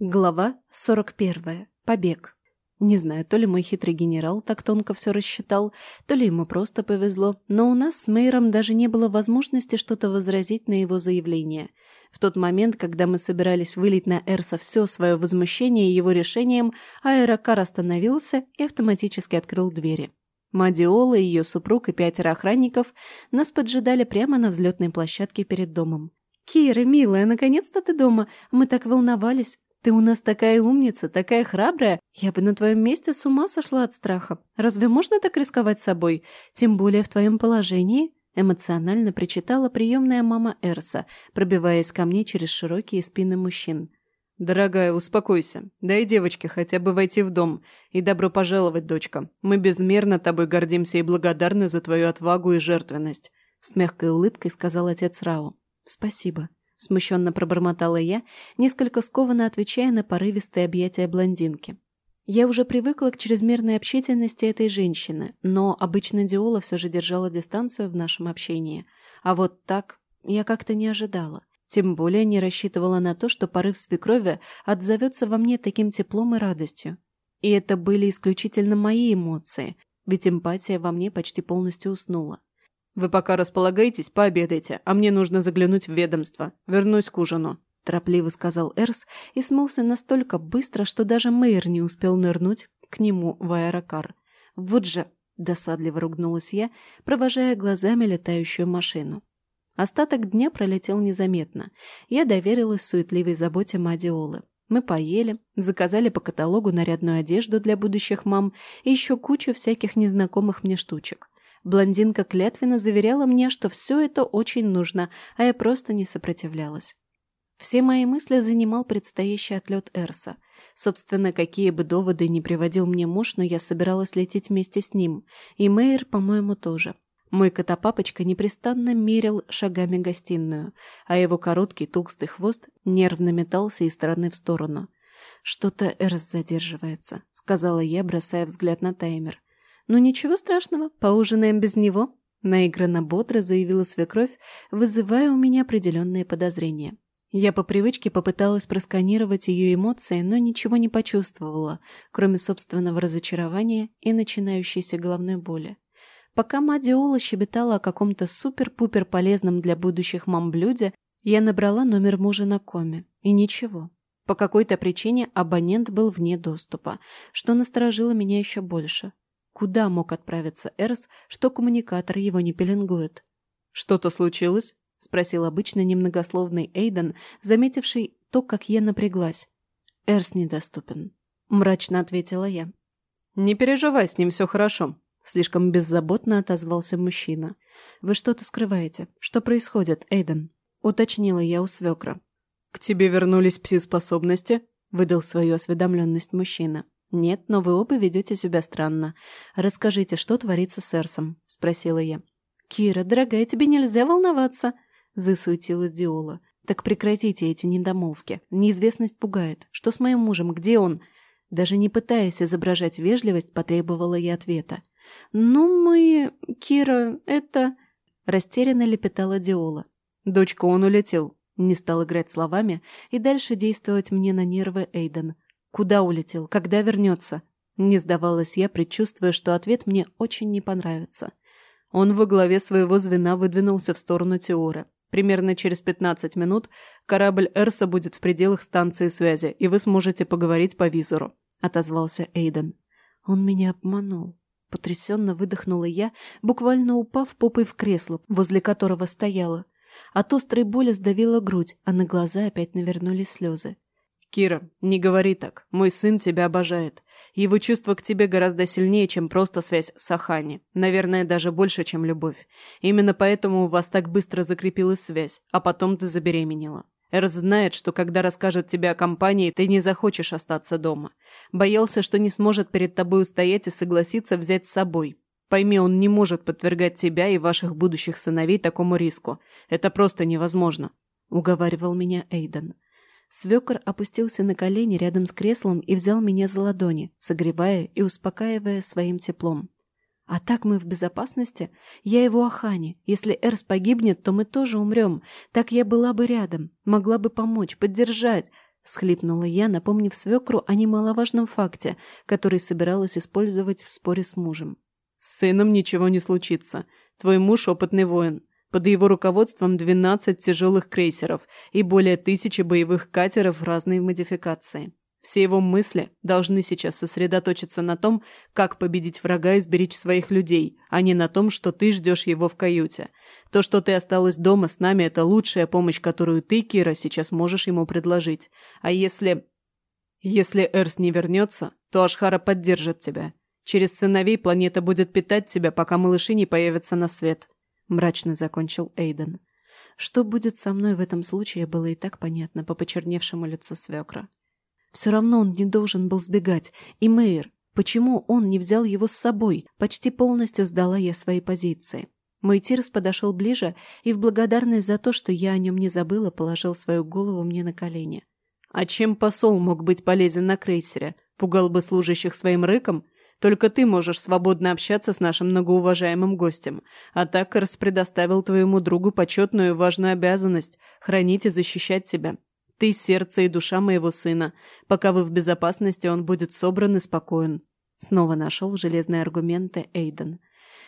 Глава 41. Побег. Не знаю, то ли мой хитрый генерал так тонко все рассчитал, то ли ему просто повезло, но у нас с Мейером даже не было возможности что-то возразить на его заявление. В тот момент, когда мы собирались вылить на Эрса все свое возмущение его решением, аэрокар остановился и автоматически открыл двери. Мадиола, ее супруг и пятеро охранников нас поджидали прямо на взлетной площадке перед домом. «Кира, милая, наконец-то ты дома! Мы так волновались! Ты у нас такая умница, такая храбрая. Я бы на твоем месте с ума сошла от страха. Разве можно так рисковать собой? Тем более в твоем положении?» Эмоционально причитала приемная мама Эрса, пробиваясь ко мне через широкие спины мужчин. «Дорогая, успокойся. Дай девочке хотя бы войти в дом. И добро пожаловать, дочка. Мы безмерно тобой гордимся и благодарны за твою отвагу и жертвенность», — с мягкой улыбкой сказал отец Рао. «Спасибо», Смущенно пробормотала я, несколько скованно отвечая на порывистые объятия блондинки. Я уже привыкла к чрезмерной общительности этой женщины, но обычно Диола все же держала дистанцию в нашем общении. А вот так я как-то не ожидала. Тем более не рассчитывала на то, что порыв свекрови отзовется во мне таким теплом и радостью. И это были исключительно мои эмоции, ведь эмпатия во мне почти полностью уснула. «Вы пока располагайтесь, пообедайте, а мне нужно заглянуть в ведомство. Вернусь к ужину», – торопливо сказал Эрс и смылся настолько быстро, что даже Мэйр не успел нырнуть к нему в аэрокар. «Вот же!» – досадливо ругнулась я, провожая глазами летающую машину. Остаток дня пролетел незаметно. Я доверилась суетливой заботе Мадиолы. Мы поели, заказали по каталогу нарядную одежду для будущих мам и еще кучу всяких незнакомых мне штучек. Блондинка клятвенно заверяла мне, что все это очень нужно, а я просто не сопротивлялась. Все мои мысли занимал предстоящий отлет Эрса. Собственно, какие бы доводы ни приводил мне муж, но я собиралась лететь вместе с ним. И Мэйр, по-моему, тоже. Мой котопапочка непрестанно мерил шагами гостиную, а его короткий толстый хвост нервно метался из стороны в сторону. «Что-то Эрс задерживается», — сказала я, бросая взгляд на таймер. «Ну ничего страшного, поужинаем без него», — наигранно бодро заявила свекровь, вызывая у меня определенные подозрения. Я по привычке попыталась просканировать ее эмоции, но ничего не почувствовала, кроме собственного разочарования и начинающейся головной боли. Пока Мадиола щебетала о каком-то супер-пупер полезном для будущих мам блюде, я набрала номер мужа на коме. И ничего. По какой-то причине абонент был вне доступа, что насторожило меня еще больше. Куда мог отправиться Эрс, что коммуникатор его не пеленгует? «Что-то случилось?» — спросил обычно немногословный Эйден, заметивший то, как я напряглась. «Эрс недоступен», — мрачно ответила я. «Не переживай, с ним все хорошо», — слишком беззаботно отозвался мужчина. «Вы что-то скрываете. Что происходит, Эйден?» — уточнила я у свекра. «К тебе вернулись пси-способности?» — выдал свою осведомленность мужчина. «Нет, но вы оба ведете себя странно. Расскажите, что творится с Эрсом?» – спросила я. «Кира, дорогая, тебе нельзя волноваться!» – засуетилась Диола. «Так прекратите эти недомолвки. Неизвестность пугает. Что с моим мужем? Где он?» Даже не пытаясь изображать вежливость, потребовала я ответа. «Ну, мы... Кира, это...» Растерянно лепетала Диола. «Дочка, он улетел». Не стал играть словами и дальше действовать мне на нервы Эйден. Куда улетел? Когда вернется? Не сдавалась я, предчувствуя, что ответ мне очень не понравится. Он во главе своего звена выдвинулся в сторону Теора. Примерно через 15 минут корабль Эрса будет в пределах станции связи, и вы сможете поговорить по визору», — отозвался Эйден. «Он меня обманул». Потрясенно выдохнула я, буквально упав попой в кресло, возле которого стояла. От острой боли сдавила грудь, а на глаза опять навернулись слезы. «Кира, не говори так. Мой сын тебя обожает. Его чувство к тебе гораздо сильнее, чем просто связь с Ахани. Наверное, даже больше, чем любовь. Именно поэтому у вас так быстро закрепилась связь, а потом ты забеременела. Эрс знает, что когда расскажет тебе о компании, ты не захочешь остаться дома. Боялся, что не сможет перед тобой устоять и согласиться взять с собой. Пойми, он не может подвергать тебя и ваших будущих сыновей такому риску. Это просто невозможно», — уговаривал меня Эйден. Свекор опустился на колени рядом с креслом и взял меня за ладони, согревая и успокаивая своим теплом. А так мы в безопасности? Я его Ахани. Если Эрс погибнет, то мы тоже умрем. Так я была бы рядом, могла бы помочь, поддержать. Всхлипнула я, напомнив свекру о немаловажном факте, который собиралась использовать в споре с мужем. «С сыном ничего не случится. Твой муж – опытный воин. Под его руководством 12 тяжелых крейсеров и более тысячи боевых катеров разной модификации. Все его мысли должны сейчас сосредоточиться на том, как победить врага и сберечь своих людей, а не на том, что ты ждешь его в каюте. То, что ты осталась дома с нами, это лучшая помощь, которую ты, Кира, сейчас можешь ему предложить. А если... Если Эрс не вернется, то Ашхара поддержит тебя. Через сыновей планета будет питать тебя, пока малыши не появятся на свет. Мрачно закончил Эйден. Что будет со мной в этом случае, было и так понятно по почерневшему лицу свекра. Все равно он не должен был сбегать. И Мэйр, почему он не взял его с собой? Почти полностью сдала я свои позиции. Мой Тирс подошел ближе и в благодарность за то, что я о нем не забыла, положил свою голову мне на колени. «А чем посол мог быть полезен на крейсере? Пугал бы служащих своим рыком? Только ты можешь свободно общаться с нашим многоуважаемым гостем. А Таккерс предоставил твоему другу почетную важную обязанность – хранить и защищать тебя. Ты – сердце и душа моего сына. Пока вы в безопасности, он будет собран и спокоен». Снова нашел железные аргументы Эйден.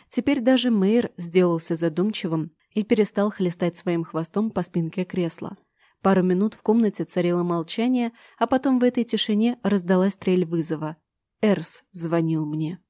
Теперь даже Мэйр сделался задумчивым и перестал хлестать своим хвостом по спинке кресла. Пару минут в комнате царило молчание, а потом в этой тишине раздалась трель вызова. Эрс звонил мне.